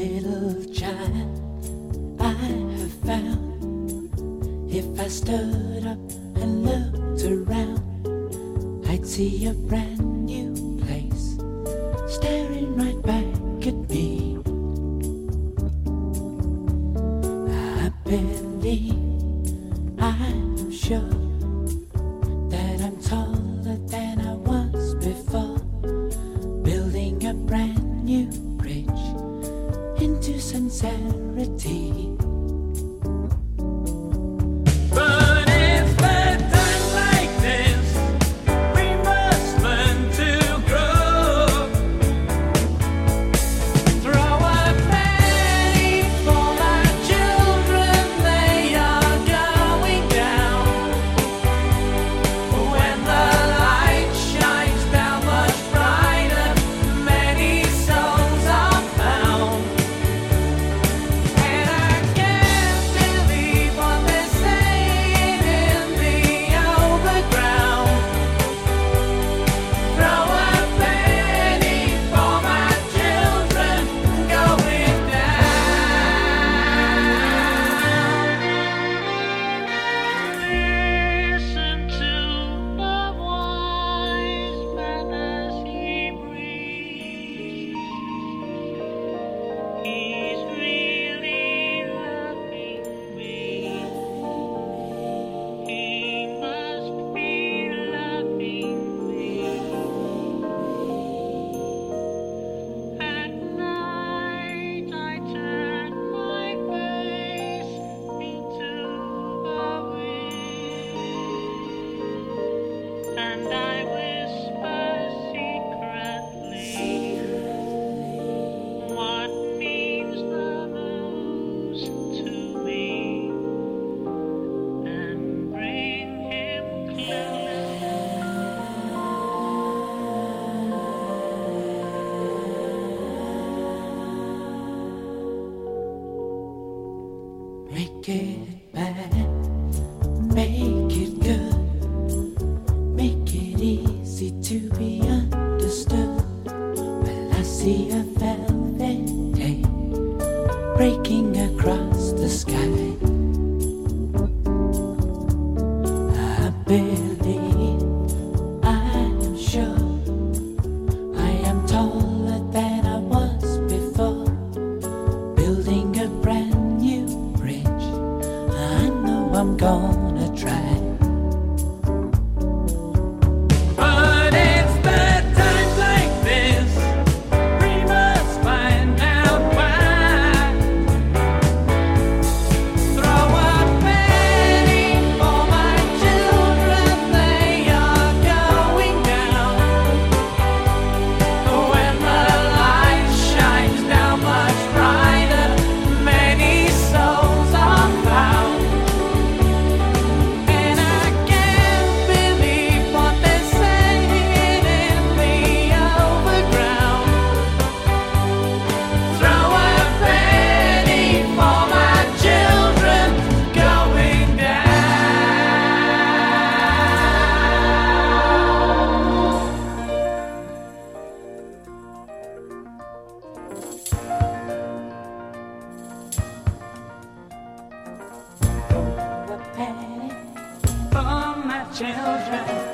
little child I have found. If I stood up and looked around, I'd see a brand new place staring right back at me. I believe, I'm sure that I'm taller than I was before, building a brand new into sincerity. Make it bad, make it good, make it easy to be understood. Well, I see a velvet day breaking across the sky. children.